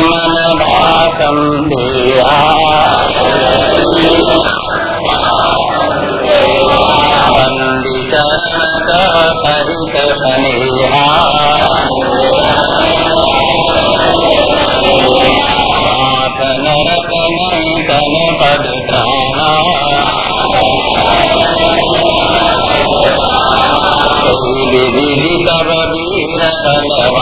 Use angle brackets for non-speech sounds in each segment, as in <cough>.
मन भाषम देहा बंदित सहित स्नेहा विधि तब वीर बलवाना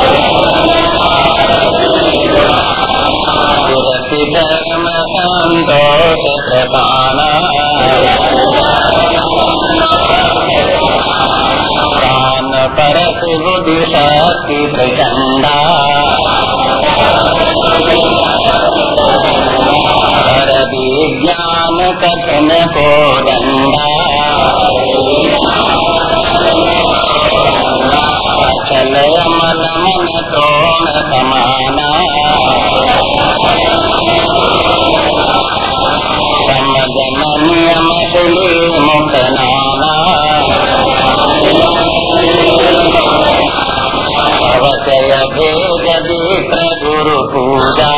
प्रधाना प्राण परस बुद्धि शक्ति प्रचंडा। पर विज्ञान कथन को दंडा। चल अमल मन तोण समाना। समझन नियम तुले मुख नाना अवचय भेद पूजा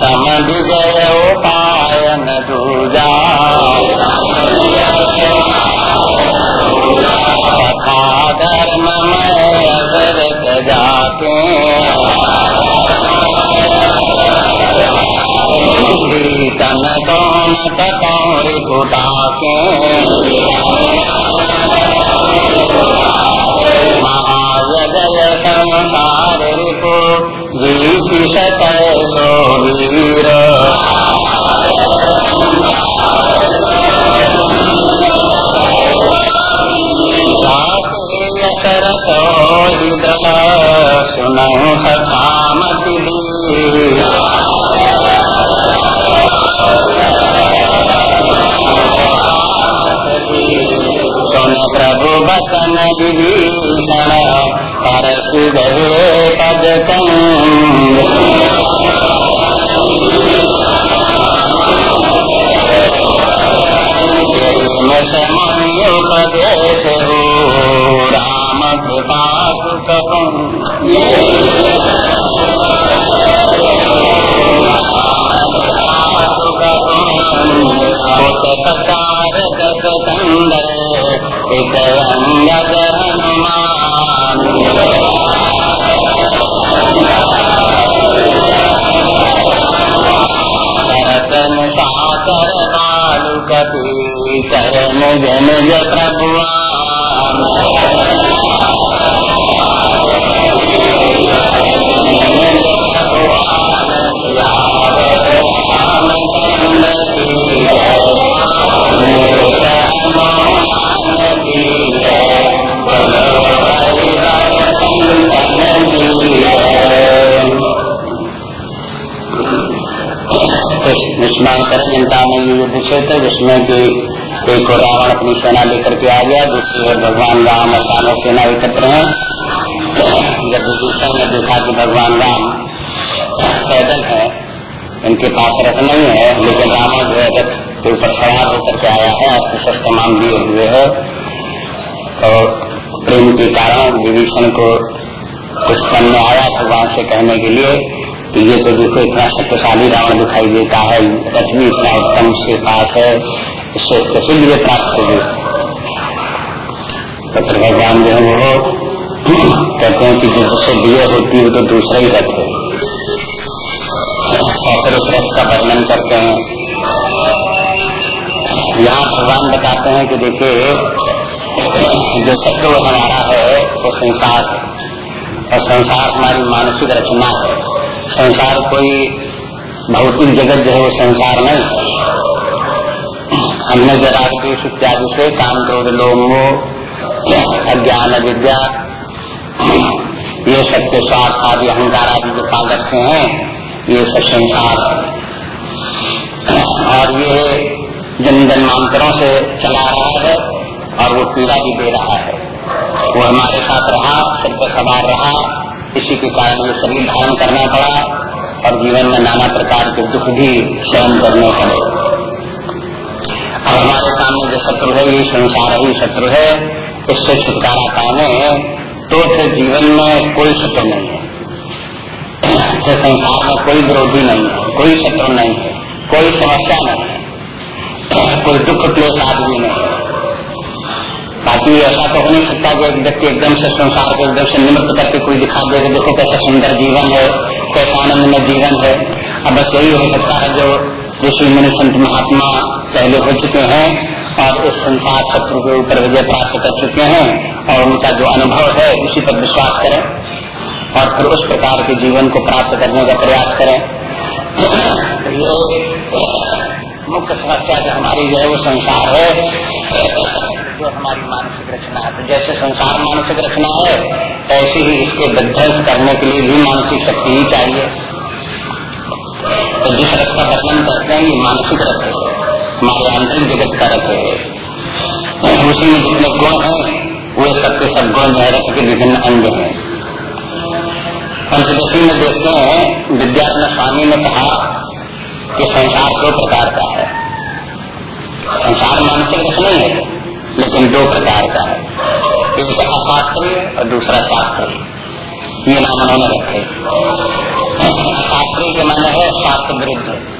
समझ कथा धर्म में अवरत जाके कौन कौर कुटाके महाजय संसार रिपु जीति बचन विभीषण परसु गए पद उपदेश हो राम कृपा कंदर एक अंगद हनुमान रतन साकर बालु कपी चरण जन ज करें चिंता में ये युद्ध क्षेत्र जिसमें कि एक और रावण अपनी सेना लेकर के आ गया, दूसरी ओर भगवान राम और सानव सेना एकत्र है। जब विभूषण ने देखा कि भगवान राम पैदल है, इनके पास रथ नहीं है, लेकिन रावण जो है रथ के ऊपर सवार होकर के आया है अस्त्र शस्त्र मान दिए हुए है। और प्रेम के कारण विभीषण को कुछ में आया भगवान से कहने के लिए ये तो देखो, इतना शक्तिशाली रावण दिखाई देता है। रथ भी इतना उत्तम उसके पास है, इससे प्रसिद्ध ये प्राप्त होगी? तो फिर भगवान जो है वो कहते हैं कि जो जिससे दिए होती है तो दूसरा ही रथ है। और फिर उस रथ का वर्णन करते हैं। यहाँ भगवान बताते हैं कि देखिए, जो शत्रु हमारा है, वो संसार और संसार हमारी मानसिक रचना है। संसार कोई भौतिक जगत जो है वो संसार नहीं है। हमने जो देश इत्यादि से काम क्रोध लोगों अज्ञान विद्या ये सबके स्वार्थ आदि, अहंकार आदि जो कागज़ के हैं, ये सब संसार और ये जन जन्मांतरों से चला रहा है और वो पीड़ा भी दे रहा है। वो हमारे साथ रहा, सबके सवार रहा इसी के कारण ये शरीर धारण करना पड़ा और जीवन में नाना प्रकार के दुख भी सहन करने पड़े। अब हमारे सामने जो शत्रु है, ये संसार ही शत्रु है। इससे छुटकारा पाने तो फिर जीवन में कोई शत्रु नहीं है। फिर संसार में कोई विरोधी नहीं है, कोई शत्रु नहीं है, कोई समस्या नहीं है, कोई दुख क्लेश आदमी नहीं है। बाकी ऐसा तो हो नहीं सकता कि एक व्यक्ति एकदम से संसार को एकदम से निमृत करके कोई दिखा दे देखो कैसा सुंदर जीवन है, कैसा आनंद में जीवन है। अब बस यही हो सकता है जो ऋषि मुनि संत महात्मा पहले हो चुके हैं और इस संसार शत्रु के ऊपर विजय प्राप्त कर चुके हैं और उनका जो अनुभव है उसी पर विश्वास करें और फिर उस प्रकार के जीवन को प्राप्त करने का प्रयास करें। तो मुख्य समस्या जो हमारी जो है वो संसार है। जो हमारी मानसिक रचना है। तो जैसे संसार मानसिक रचना है, ऐसे ही इसके विध्वंस करने के लिए भी मानसिक शक्ति ही चाहिए। तो जिस रथ का वर्णन करते हैं, ये मानसिक रथ है। हमारे आंतरिक जगत का रथ है। उसी में जितने गुण हैं, वे सबके सब गुण जो रथ के विभिन्न अंग हैं। पंचदशी में देखते हैं, विद्यात्म स्वामी ने कहा कि संसार दो प्रकार का है। संसार मानसिक रथ नहीं है। लेकिन दो प्रकार का है। एक अशास्त्रीय और दूसरा शास्त्रीय। ये नाम उन्होंने रखे। शास्त्रीय के माने है शास्त्र विरुद्ध।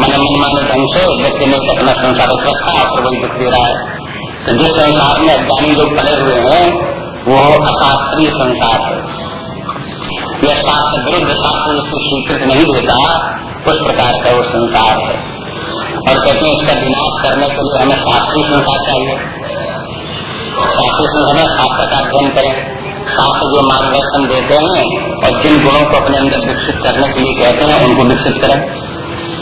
मन मन माने ढंग से, व्यक्ति ने अपना संसार रखा तो वही दुख दे रहा है। तो जिस संसार में अज्ञानी लोग पड़े हुए हैं, वो अशास्त्रीय संसार है। यह शास्त्र विरुद्ध शास्त्र जिसको स्वीकृत नहीं देता, उस प्रकार का वो संसार है। और कहते हैं इसका विनाश करने के लिए हमें शास्त्रीय संसार चाहिए। शास्त्र से हमें शास्त्र का अध्ययन करें। शास्त्र जो मार्गदर्शन देते हैं और जिन गुणों को अपने अंदर विकसित करने के लिए कहते हैं, उनको विकसित करें।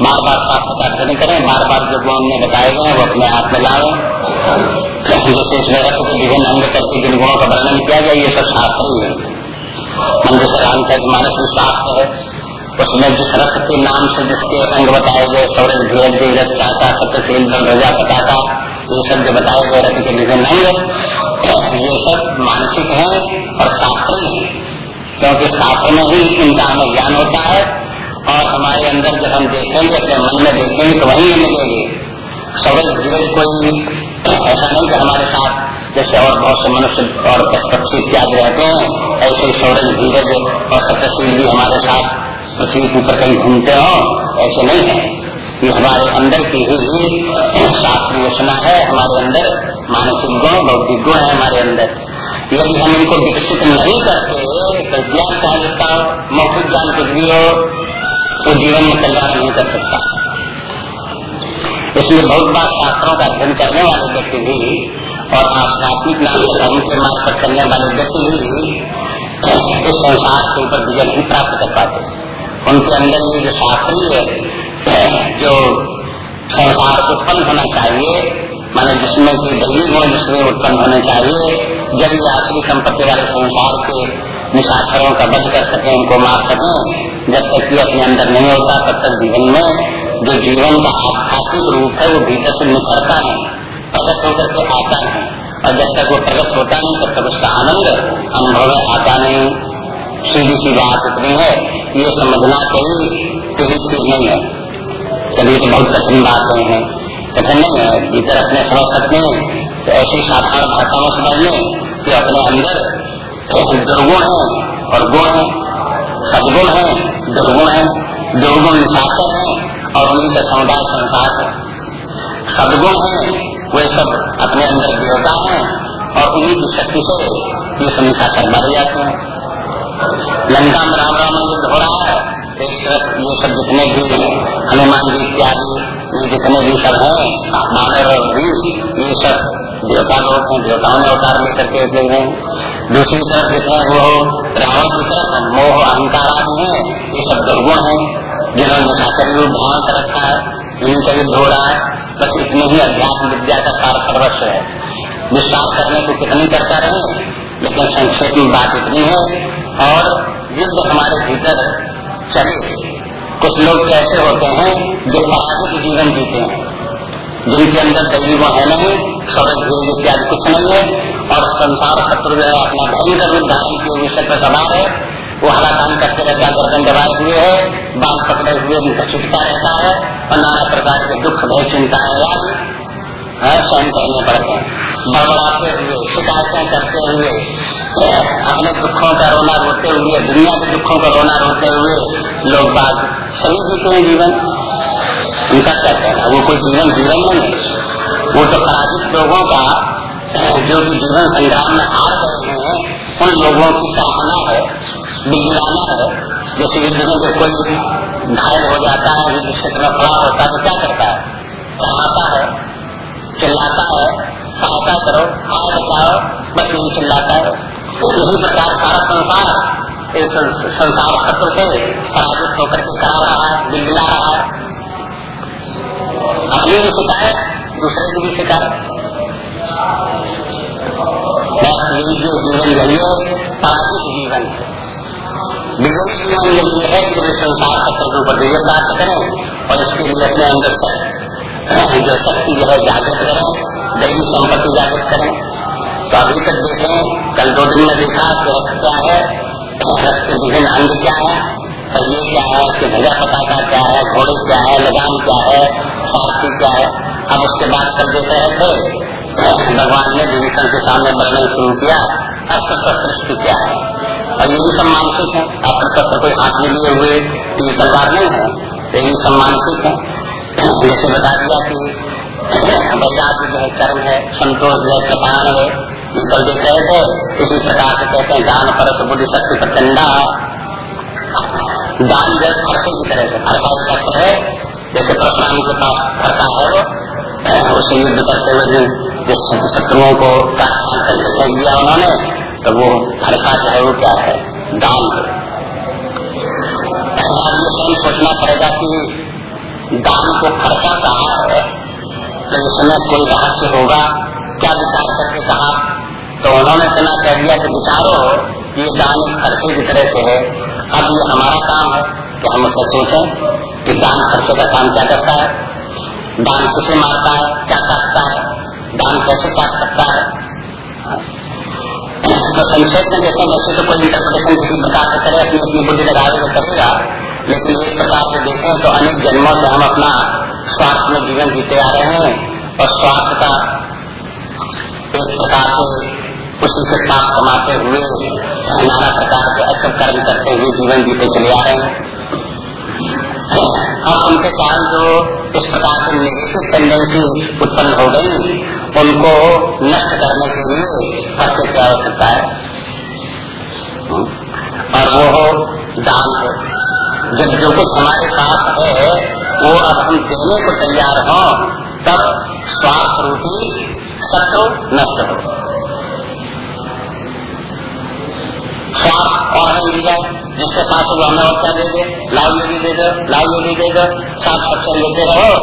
बार बार शास्त्र का अध्ययन करें, बार बार जो गुण उन्हें बताए गए वो अपने हाथ में लाए जैसे इसमें रथ के विभिन्न अंग करके जिन गुणों का वर्णन किया गया, ये सब शास्त्र ही है। मंदिर रामचरित मानस शास्त्र है। उसमें जिस रथ के नाम से जिसके अंग बताए गए धीरज रथ चाचा, सत्यशील रजा पताका, ये सब जो बताए गए रथ के विभिन्न अंग ये सब मानसिक है और शास्त्री है क्योंकि शास्त्र में ही इनका हमें ज्ञान होता है और हमारे अंदर जब हम देखेंगे, अपने मन में देखेंगे तो वही मिलेंगे। सवल धीरज कोई ऐसा नहीं कि हमारे साथ जैसे और बहुत से मनुष्य और पक्षी इत्यादि रहते हैं, ऐसे सौरज धीरज और सत्यशील भी हमारे साथ पृथ्वी के ऊपर कहीं घूमते हो, ऐसे नहीं है। ये हमारे अंदर की ही शास्त्रीय योजना है, हमारे अंदर मानसिक गुण बौद्धिक गुण है हमारे अंदर। यदि हम इनको विकसित नहीं करते तो ज्ञान चाहे जितना मौखिक ज्ञान कुछ भी हो तो जीवन में कल्याण नहीं कर सकता। इसलिए बहुत बार शास्त्रों का अध्ययन करने वाले व्यक्ति भी और आध्यात्मिक नाम धर्म के मार्ग पर चलने वाले व्यक्ति भी इस संसार के ऊपर विजय नहीं प्राप्त कर पाते। उनके अंदर ये जो शास्त्रीय जो संसार उत्पन्न होना चाहिए माने जिसमें की दैवी गुण जिसमें उत्पन्न होने चाहिए, जब ये आखिरी संपत्ति वाले संसार के निशाचरों का बच कर सके, उनको मार सके, जब तक ये अपने अंदर नहीं होता, तब तक जीवन में जो जीवन का आध्यात्मिक रूप है, वो भीतर से निखरता है प्रगट होकर के आता है और जब तक वो प्रगट होता नहीं, तब तक उसका आनंद, अनुभव आता नहीं। सीधी सी बात उतनी है, ये समझना कोई चीज़ नहीं है। चलिए तो बहुत कठिन बातें हैं। तो ऐसे नहीं है भीतर अपने समझ सकते हैं तो ऐसी साधारण भाषा में समझ लें कि अपने अंदर दुर्गुण है, और गुण है, सदगुण है, दुर्गुण है, दुर्गुण निशाचर है, और उन्हीं का समुदाय संसार है। सदगुण है, वे सब अपने अंदर देवता है, और उन्हीं की शक्ति से ये संसार बढ़ जाते हैं। लंका में राम राम युद्ध हो रहा है एक तरफ़ ये सब जितने भी हनुमान जी इत्यादि ये जितने भी सब हैं मानव और वीर ये सब देवता लोग हैं देवताओं ने अवतार लेकर के उतरे हैं। दूसरी तरफ़ जितने वो रावण की तरफ़ मोह, अहंकार आदि है, ये सब दुर्गुण है, जिन्होंने शासन रूप धारण कर रखा है, इन्हीं का युद्ध हो रहा है, बस इतने ही अध्यात्म विद्या का सार सर्वस्व है। विश्वास करने को कितनी करता रहे, लेकिन संक्षेप में बात इतनी है, और युद्ध हमारे भीतर चले। कुछ लोग कैसे होते हैं जो पराजित जीवन जीते हैं? जिनके अंदर दैवी है नहीं सड़क भेद इत्यादि कुछ नहीं है, और संसार शत्रु जो है अपना भयंकर रूप धारण किए विषय पर सवार है। वो हरा हलाकान करते रहता है गर्दन दबाए हुए है, बाल पकड़े हुए घसीटता रहता है, और नाना प्रकार के दुख, भय चिंताएँ याद सहन करने पड़ते हैं। बड़बड़ाते हुए, शिकायतें करते हुए अपने दुखों का रोना रोते हुए, दुनिया के दुखों का रोना रोते हुए लोग बात सभी जीते हैं जीवन। उनका क्या कहना वो कोई जीवन जीवन नहीं है। वो तो पराजित लोगों का, जो कि जीवन संग्राम में हार गए हैं, उन लोगों की कामना है बिगड़ाना है। जैसे युद्ध में जब कोई घायल हो जाता है, युद्ध क्षेत्र में खड़ा होता है तो क्या करता है? चढ़ाता है, चिल्लाता है, सहायता करो, हाथ बचाओ, बस यही चिल्लाता है। यही प्रकार सारा संसार संसार खत्म से पराजित होकर के करा रहा है? बिगड़ा रहा है। अपनी भी शिकायत दूसरे की भी शिकायत जो जीवन है, पराजित जीवन। विजयी जीवन यही है कि संसार सत्य के ऊपर विजय प्राप्त करें और इसके लिए अपने अंदर <clears throat> जो शक्ति जो है जागृत करें, दैवी संपत्ति जागृत करें। तो अभी तक देखें कल दो दिन में देखा कि रथ क्या है रक्त के विभिन्न अंग क्या है? और ये क्या है उसके भजा पटाखा क्या है, घोड़े क्या है, लगाम क्या है शास्त्री क्या है? अब उसके बाद कर देते हैं थे, भगवान ने विभीषण के सामने वर्णन शुरू किया अस्त्र शस्त्र क्या है? और ये भी सब मानसिक है अस्त्र शस्त्र कोई हाथ में लिए हुए ये सरकार नहीं है तो ये सब मानसिक है। जैसे बता दिया कि वैराग्य जो है, कर्म है, संतोष जो है प्रधान है कल देख रहे थे इसी प्रकार से कहते हैं, दान परस बुद्धि शक्ति प्रचंडा। दान जल फरसे की तरह से फरसा शस्त्र है, जैसे परशुराम के पास फरसा है उसे युद्ध करते हुए जिस शत्रुओं को दिया उन्होंने तो वो फरसा जो है वो क्या है? दान। सोचना पड़ेगा कि दान को फरसा कहा है? तो इसमें कोई रहस्य होगा? क्या विचार करके कहा तो उन्होंने इतना कह दिया कि विचारो ये दान फरसे की तरह से है। अब ये हमारा काम है कि हम उसे सोचें कि दान खर्चे का काम क्या करता है? दान किसे मारता है? क्या काटता है? दान कैसे काट सकता है? तो संक्षेप में जैसे वैसे तो कोई इंटरप्रिटेशन किसी प्रकार से करे, अपनी अपनी बुद्धि लगावे तो करेगा। लेकिन एक प्रकार से देखें तो अनेक जन्मों से हम अपना स्वास्थ्य में जीवन जीते आ रहे हैं। और स्वास्थ्य का एक प्रकार से उसी से पाप कमाते हुए नाना प्रकार के अशुभ कर्म करते हुए जीवन जीते चले आ रहे हैं। अब उनके कारण जो इस प्रकार से निगेटिव टेंडेंसी उत्पन्न हो गई, उनको नष्ट करने के लिए सबसे क्या आवश्यकता है? और वो हो दान हो। जब जो कुछ हमारे पास है, वो अब हम देने को तैयार हो, तब स्वास्थ्य रूपी सत्व नष्ट हो जिसके पास वो हमें और क्या दे दे? लाओ ये दे दो, लाओ ये दे दो। साफ़ सबसे लेते रहो।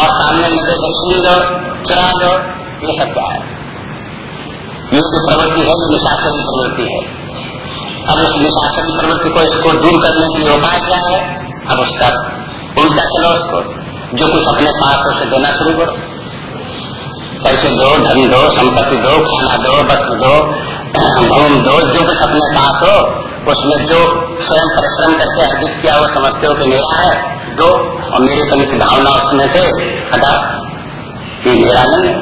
और सामने में दे दो, चुरा दो। ये सब क्या है? ये जो प्रवृत्ति है, ये निशासन की प्रवृत्ति है। अब उस निशासन की प्रवृत्ति को इसको दूर करने के लिए उपाय क्या है? अब उसका उल्टा चलो उसको। जो कुछ अपने पास उसे देना शुरू करो। पैसे दो, धन दो, संपत्ति दो, खाना दो, वस्त्र दो घूम दो, जो कुछ अपने पास हो उसमें जो स्वयं परिश्रम करके अर्जित किया वो समझते हो कि मेरा है, दो, और मेरे पन की भावना उसमें से हटा ये मेरा नहीं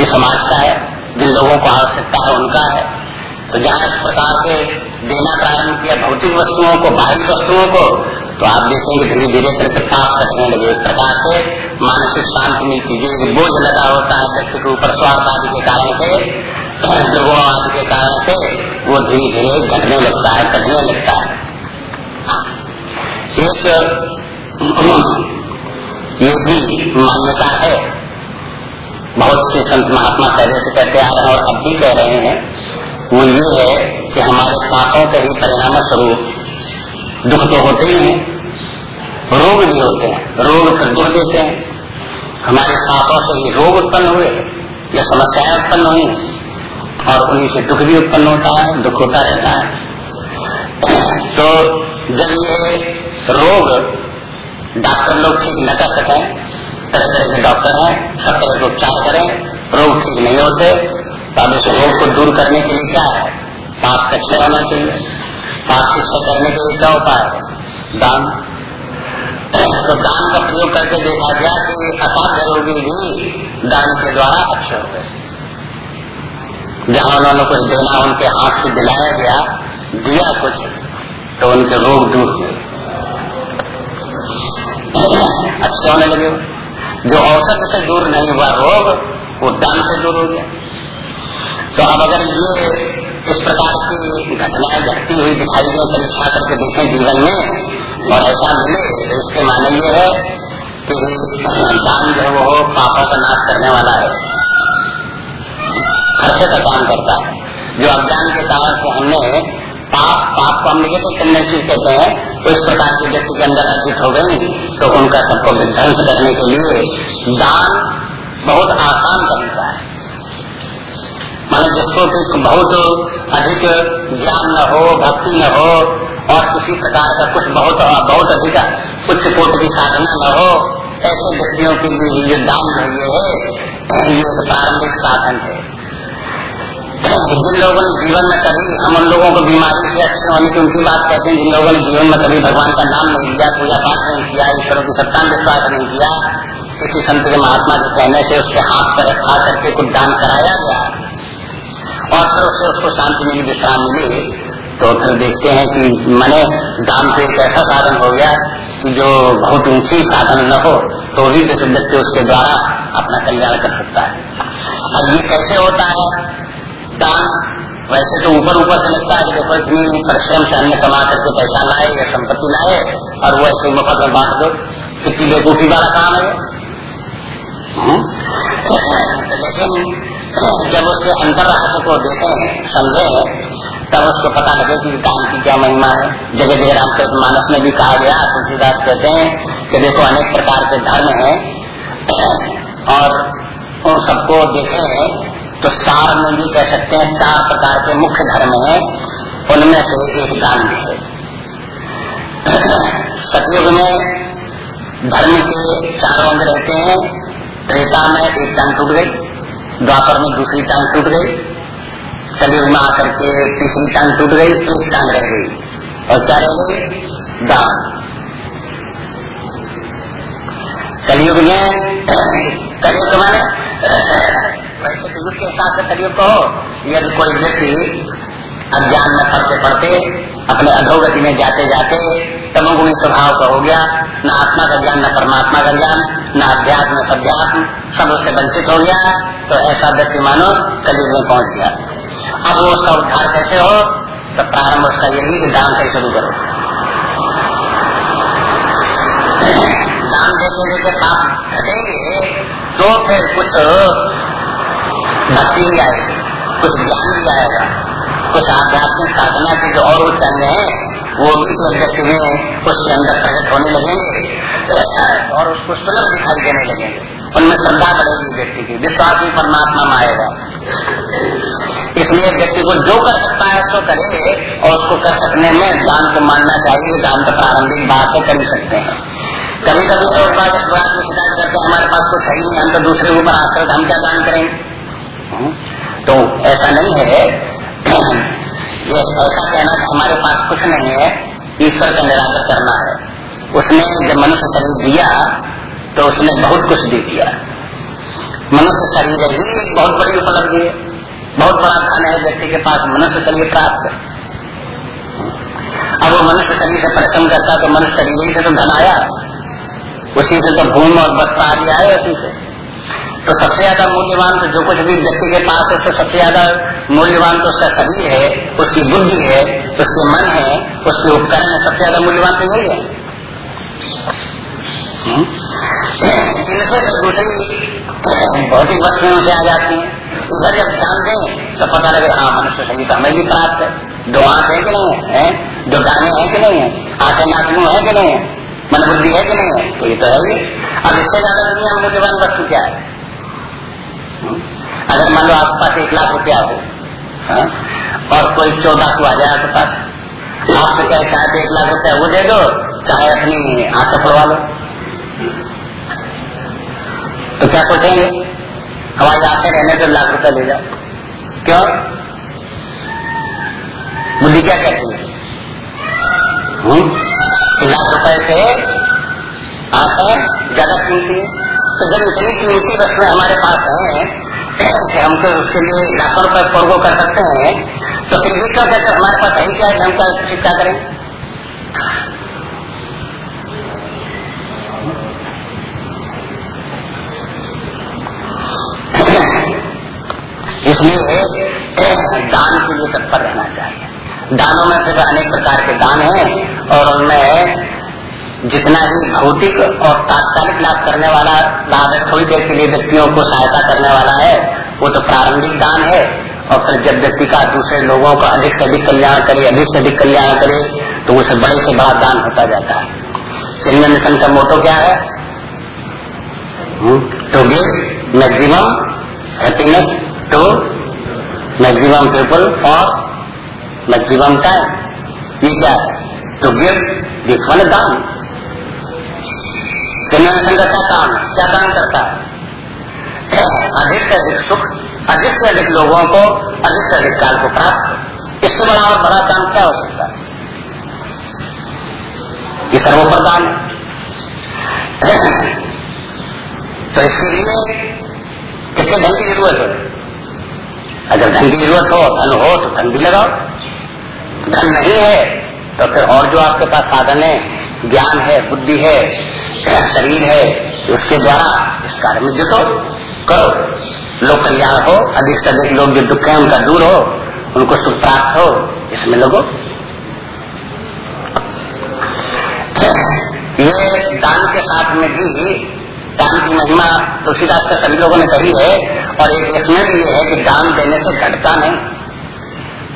ये समाज का है, जिन लोगों को आवश्यकता है उनका है। तो जहाँ इस प्रकार से देना प्रारंभ किया भौतिक वस्तुओं को, बाहरी वस्तुओं को तो आप देखेंगे धीरे धीरे करके साफ़ करने लगे। एक प्रकार से मानसिक शांति मिलती जो बोझ लगा होता है व्यक्ति के ऊपर स्वार्थ आदि के कारण से लोगों आदि के कारण से वो धीरे धीरे घटने लगता है, कटने लगता है। एक ये भी मान्यता है। बहुत से संत महात्मा पहले से कहते आ रहे हैं और अब भी कह रहे हैं। वो ये है कि हमारे पापों के ही परिणाम स्वरूप दुख तो होते ही हैं, रोग भी होते हैं, रोग फिर दुख देते हैं। हमारे पापों से ये रोग उत्पन्न हुए, या समस्याएँ उत्पन्न हुई और उन्हीं से दुख भी उत्पन्न होता है, दुख होता रहता है। तो जब ये रोग डॉक्टर लोग ठीक न कर सकें तरह तरह के डॉक्टर हैं, सब तरह के उपचार करें, रोग ठीक नहीं होते तो अब इस रोग को दूर करने के लिए क्या है? पाप कच्चे होना चाहिए। पाप शिक्षा करने के लिए क्या उपाय दान। तो दान का प्रयोग करके देखा गया कि असाध्य रोगी भी दान के द्वारा अच्छे हो गए। जहाँ उन्होंने कुछ देना, उनके हाथ से दिलाया गया, दिया कुछ तो उनके रोग दूर हुए। अच्छे होने लगे जो औसत से दूर नहीं हुआ रोग, वो दान से दूर हो गया। तो अब अगर ये इस प्रकार की घटनाएँ घटती हुई दिखाई दे परीक्षा करके देखें जीवन में, और ऐसा मिले तो इसके माने ये है कि दान जो वो पापों का नाश करने वाला है। खर्चे का काम करता है। जो अज्ञान के कारण से हमने पाप पाप को हम निगेटिव टेंडेंसी कहते हैं तो इस प्रकार के व्यक्ति के अंदर अर्जित हो गई तो उनका सबको विध्वंस करने के लिए दान बहुत आसान तरीका है। माने जिसको कि बहुत अधिक ज्ञान न हो, भक्ति न हो, और किसी प्रकार का कुछ बहुत बहुत अधिक उच्च कोट की साधना न हो, ऐसे व्यक्तियों के लिए ये दान ये है, ये प्रारंभिक साधन है। जिन लोगों ने जीवन में कभी हम उन लोगों को बीमारी से अच्छे होने की उनकी बात कहते हैं, जिन लोगों ने जीवन में कभी भगवान का नाम नहीं लिया पूजा पाठ नहीं किया, ईश्वरों की सत्ता में विश्वास नहीं किया, किसी संत के महात्मा के कहने से उसके हाथ पर रखा करके कुछ दान कराया गया। और फिर उससे उसको शांति मिली, विश्राम मिली। तो फिर देखते हैं कि मने दान तो एक ऐसा साधन हो गया कि जो बहुत ऊँची साधन न हो तो भी व्यक्ति उसके द्वारा अपना कल्याण कर सकता है। अब ये कैसे होता है? दान वैसे तो ऊपर ऊपर से लगता है कि देखो इतनी परिश्रम से अन्य कमा करके पैसा लाए या संपत्ति लाए, और वो ऐसे मुफ़्त में बांट दो। कितनी बेकूफी वाला काम है हम्म? लेकिन जब उसके अंतर रहस्य को देखें, समझे, तब उसको पता लगे कि काम की क्या महिमा है। जगह जगह रामचरित मानस में भी कहा गया, तुलसीदास कहते हैं कि देखो अनेक प्रकार के धर्म हैं, और उन सबको देखें तो सार में भी कह सकते हैं, चार प्रकार के मुख्य धर्म है, उनमें से एक दान भी है। सतयुग में धर्म के चार अंग रहते हैं, त्रेता में एक टांग टूट गई, द्वापर में दूसरी टांग टूट गई, कलयुग में आकर के तीसरी टांग टूट गई, एक टांग रह गई, और क्या रह दान। कलयुग में कलयुग माने वैसे तो युग के हिसाब से कलयुग को यदि कोई व्यक्ति अज्ञान में पढ़ते पढ़ते अपने अधोगति में जाते जाते, तमोगुणी स्वभाव का हो गया, न आत्मा का ज्ञान, न परमात्मा का ज्ञान, न अध्यात्म सध्यात्म सब उससे वंचित हो गया तो ऐसा व्यक्ति मानो कलयुग में पहुँच गया। अब वो उसका उद्धार कैसे हो तो प्रारंभ उसका यही कि दान से शुरू करो। देते देते पाप घटेंगे तो फिर कुछ भक्ति भी आएगी कुछ ज्ञान भी आएगा कुछ आध्यात्मिक साधना के जो और उच्च अंग है वो भी व्यक्ति में उसके अंदर प्रकट होने लगेंगे। और उसको सुलभ दिखाई देने लगेंगे। उनमें श्रद्धा बढ़ेगी व्यक्ति की विश्वास भी परमात्मा में आएगा इसलिए व्यक्ति को जो कर सकता है तो करे और उसको कर सकने में दान को मानना चाहिए, दान तो प्रारंभिक बात है, कर सकते हैं। कभी कभी तो बात में शिकायत करते हमारे पास कुछ है नहीं, हम तो दूसरे ऊपर आश्रित हम क्या दान करेंगे हम्म? तो ऐसा नहीं है। ये ऐसा कहना कि हमारे पास कुछ नहीं है, ईश्वर का निराकर करना है। उसने जब मनुष्य शरीर दिया तो उसने बहुत कुछ दे दिया। मनुष्य शरीर ही बहुत बड़ी उपलब्धि है। बहुत बड़ा धन है, व्यक्ति के पास मनुष्य शरीर प्राप्त अब वो मनुष्य शरीर से परिश्रम करता तो मनुष्य शरीर से तो धन आया। उसी से तो भूमि और वस्त्र आदि आए उसी से। तो सबसे ज़्यादा मूल्यवान तो जो कुछ भी व्यक्ति के पास है तो सबसे ज़्यादा मूल्यवान तो उसका शरीर है, उसकी बुद्धि है, उसके मन है, उसके उपकरण है, सबसे ज़्यादा मूल्यवान तो यही है। इनसे तो दूसरी भौतिक वस्तुओं से आ जाती है। इधर जब ध्यान दें तो पता लगे हाँ मनुष्य शरीर तो हमें भी प्राप्त है। दो आँख है कि नहीं है? दो गाने हैं कि नहीं है? आँखें नाचनू है कि नहीं है? मन बुद्धि है कि नहीं? है तो ये तो है ही। अब इससे ज़्यादा दुनिया में मूल्यवान वस्तु क्या है। अगर मान लो आपके पास एक लाख रुपया हो, हा? और कोई चौदह को आ जाए आपके पास आपसे क्या चाहे तो एक लाख रुपया वो दे दो, चाहे अपनी आँख पड़वा लो। तो क्या सोचेंगे? हमारी आते रहने तो लाख रुपया ले जाओ। क्यों? बुद्धि क्या कहती है? लाख रुपए से आँखें ज़्यादा कीमती तो जब इतनी कीमती वस्तुएँ हमारे पास है, कि हम तो उसके लिए लाखों रुपए फोड़गो कर सकते हैं तो फिर भी क्यों कहते हमारे पास है क्या? है हम क्या शिक्षा करें? इसलिए, दान के लिए तत्पर रहना चाहिए। दानों में से अनेक प्रकार के दान हैं और उनमें जितना भी भौतिक और तात्कालिक लाभ करने वाला लाभ है थोड़ी देर के लिए व्यक्तियों को सहायता करने वाला है वो तो प्रारंभिक दान है। और फिर जब व्यक्ति का दूसरे लोगों का अधिक से अधिक कल्याण करे अधिक से अधिक कल्याण करे तो उसे बड़े से बड़ा दान होता जाता है। चलिए मिशन का मोटो क्या है? To give maximum happiness to maximum people और मैक्सिमम टाइम ये क्या तो गिव गिफ्ट मैंने दान का काम क्या दान करता है अधिक से अधिक सुख अधिक से अधिक लोगों को अधिक से अधिक काल को प्राप्त इससे बड़ा और बड़ा काम क्या हो सकता है ये सर्वोप्रदान है तो इसके लिए कितने धन की ज़रूरत है अगर धन की ज़रूरत हो धन हो तो धन भी लगाओ धन नहीं है तो फिर और जो आपके पास साधन है, ज्ञान है, बुद्धि है, शरीर है, उसके द्वारा इस कार्य में जुटो, करो। लोग कल्याण हो, अधिक से अधिक लोग जो दुख है, उनका दूर हो, उनको सुख प्राप्त हो, इसमें लोगो। ये दान के साथ में भी, दान की महिमा तुलसीदास का सभी लोगों ने कही है, और एक इसमें भी ये है कि दान देने से घटता नहीं।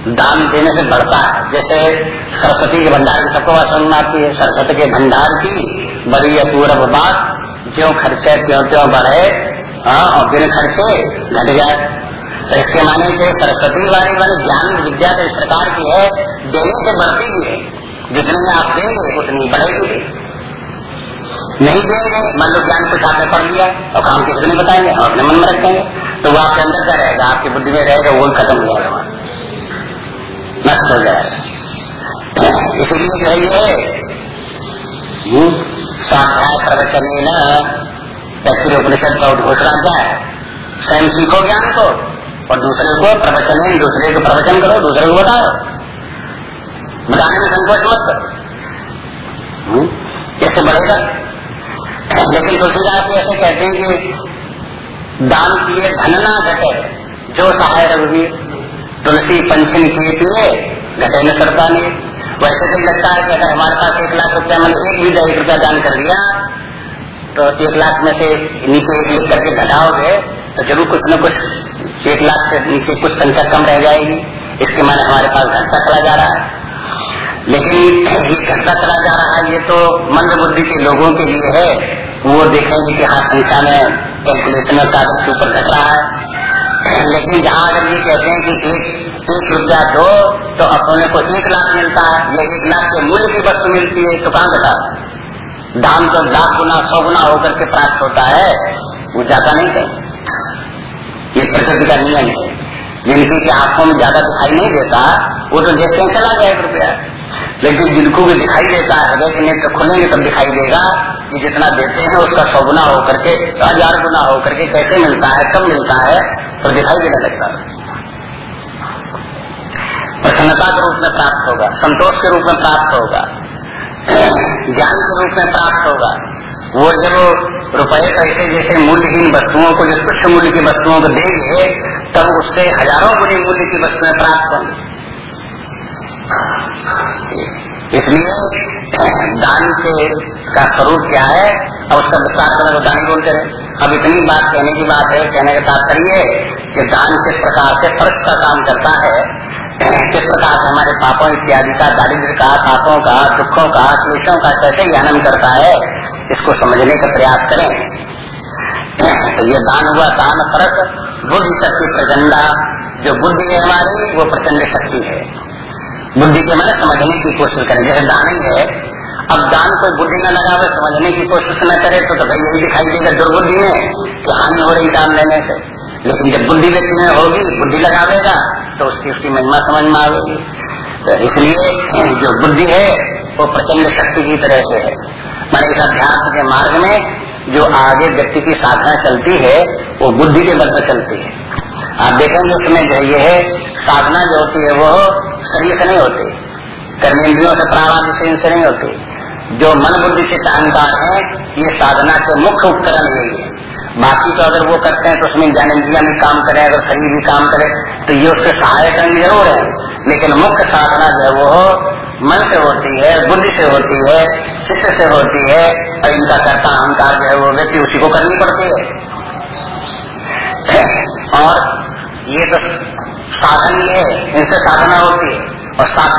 दान देने से बढ़ता है। जैसे सरस्वती के भंडार की सबको बात आती है। सरस्वती के भंडार की बड़ी अपूर्व बात, ज्यो खर्चे क्यों त्यों बढ़े हाँ और बिन खर्चे घट जाए। तो इसके माने से सरस्वती वाली वाली ज्ञान विद्या तो इस प्रकार की है, देने से बढ़ती भी है। जितने आप देंगे, उतनी बढ़ेगी भी। नहीं देंगे, मान लो ज्ञान कुछ आपने पढ़ लिया, और काम किसी नहीं बताएँगे, और अपने मन में रखेंगे तो वो आपके अंदर क्या रहेगा, आपकी बुद्धि में रहेगा, वो खत्म हो जाएगा। नष्ट हो जाएगा इसलिए जो है ये हम्म, प्रवचन न उपनिषद का घोषणा क्या है? स्वयं सीखो ज्ञान को और दूसरे को प्रवचन दूसरे को प्रवचन करो दूसरे को बताओ। बताने में संकोच मत करो। हम्म, कैसे बढ़ेगा? लेकिन तुलसीदास जी ऐसे कहते हैं कि दान किए धन ना घटे जो सहाय रघुवीर तुलसी पंचन किए पिए घटे न करता नहीं। वैसे तो लगता है कि अगर हमारे पास एक लाख रुपया मैंने एक भी एक रुपया दान कर दिया तो एक लाख में से नीचे एक लिख करके घटाओगे तो ज़रूर कुछ न कुछ एक लाख से नीचे कुछ संख्या कम रह जाएगी। इसके माने हमारे पास घटता चला जा रहा है। लेकिन ये घटता चला जा रहा है, ये तो मंद बुद्धि के लोगों के लिए है। वो देखेंगे कि हाँ संख्या में कैलकुलेशन में कागज़ के ऊपर घट रहा है। लेकिन जहाँ अगर ये कहते हैं कि एक एक रुपया दो तो अपने को एक लाख मिलता है, या एक लाख के मूल्य की वस्तु मिलती है तो कहाँ घटा दाम तो लाख गुना, सौ गुना होकर के प्राप्त होता है, वो ज़्यादा नहीं कहें ये प्रकृति का नियम है। जिनकी की आँखों में ज़्यादा दिखाई नहीं देता, वो तो देखते चला गया एक रुपया। लेकिन जिनको भी दिखाई देता है, हृदय के नेत्र खुलेंगे तब दिखाई देगा कि जितना देते हैं, उसका सौ गुना होकर के, हज़ार गुना होकर के कैसे मिलता है, कब मिलता है तो दिखाई देने लगता है। प्रसन्नता के रूप में प्राप्त होगा, संतोष के रूप में प्राप्त होगा, ज्ञान के रूप में प्राप्त होगा। वो जब रुपये पैसे जैसे मूल्यहीन वस्तुओं को, जो तुच्छ मूल्य की वस्तुओं को देंगे, तब उससे हज़ारों गुनी मूल्य की वस्तुएँ प्राप्त होंगी। इसलिए दान के का स्वरूप क्या है? और उसका विस्तार करने को दान बोलते रहे। अब इतनी बात कहने की बात है, कहने का तात्पर्य कि दान किस प्रकार से फर्श का काम करता है, किस प्रकार से हमारे पापों इत्यादि का दारिद्र का, पापों का, दुखों का, क्लेशों का कैसे ज्ञानन करता है, इसको समझने का प्रयास करें। तो ये दान हुआ दान फर्श। बुद्धि शक्ति प्रचंडा। जो बुद्धि है हमारी, वो प्रचंड शक्ति है। बुद्धि के मैंने समझने की कोशिश करें जैसे दान ही है अब दान कोई बुद्धि न लगावे समझने की कोशिश न करे तो, तो भाई यही दिखाई देगा दुर्बुद्धि में कि हानि हो रही दान लेने से। लेकिन जब बुद्धि व्यक्ति में होगी बुद्धि लगावेगा तो उसकी उसकी महिमा समझ में आवेगी। तो इसलिए जो बुद्धि है वो प्रचंड शक्ति की तरह से है। मैंने इस अध्यात्म के मार्ग में जो आगे व्यक्ति की साधना चलती है वो बुद्धि के बल पर चलती है। आप देखेंगे उसमें जो ये है साधना जो होती है वो शरीर से नहीं होती। कर्मेंद्रियों से प्राणादि से नहीं होती। जो मन बुद्धि के अहंकार है, ये साधना के मुख्य उपकरण यही है। बाकी तो अगर वो करते हैं तो उसमें ज्ञानेन्द्रिया भी काम करे, अगर शरीर भी काम करे तो ये उसके सहायक अंग ज़रूर है। लेकिन मुख्य साधना जो है वो मन से होती है, बुद्धि से होती है चित्त से होती है, और इनका करता अहंकार जो है वो व्यक्ति उसी को करनी पड़ती है। और ये तो साधन ये इनसे साधना होती है और साथ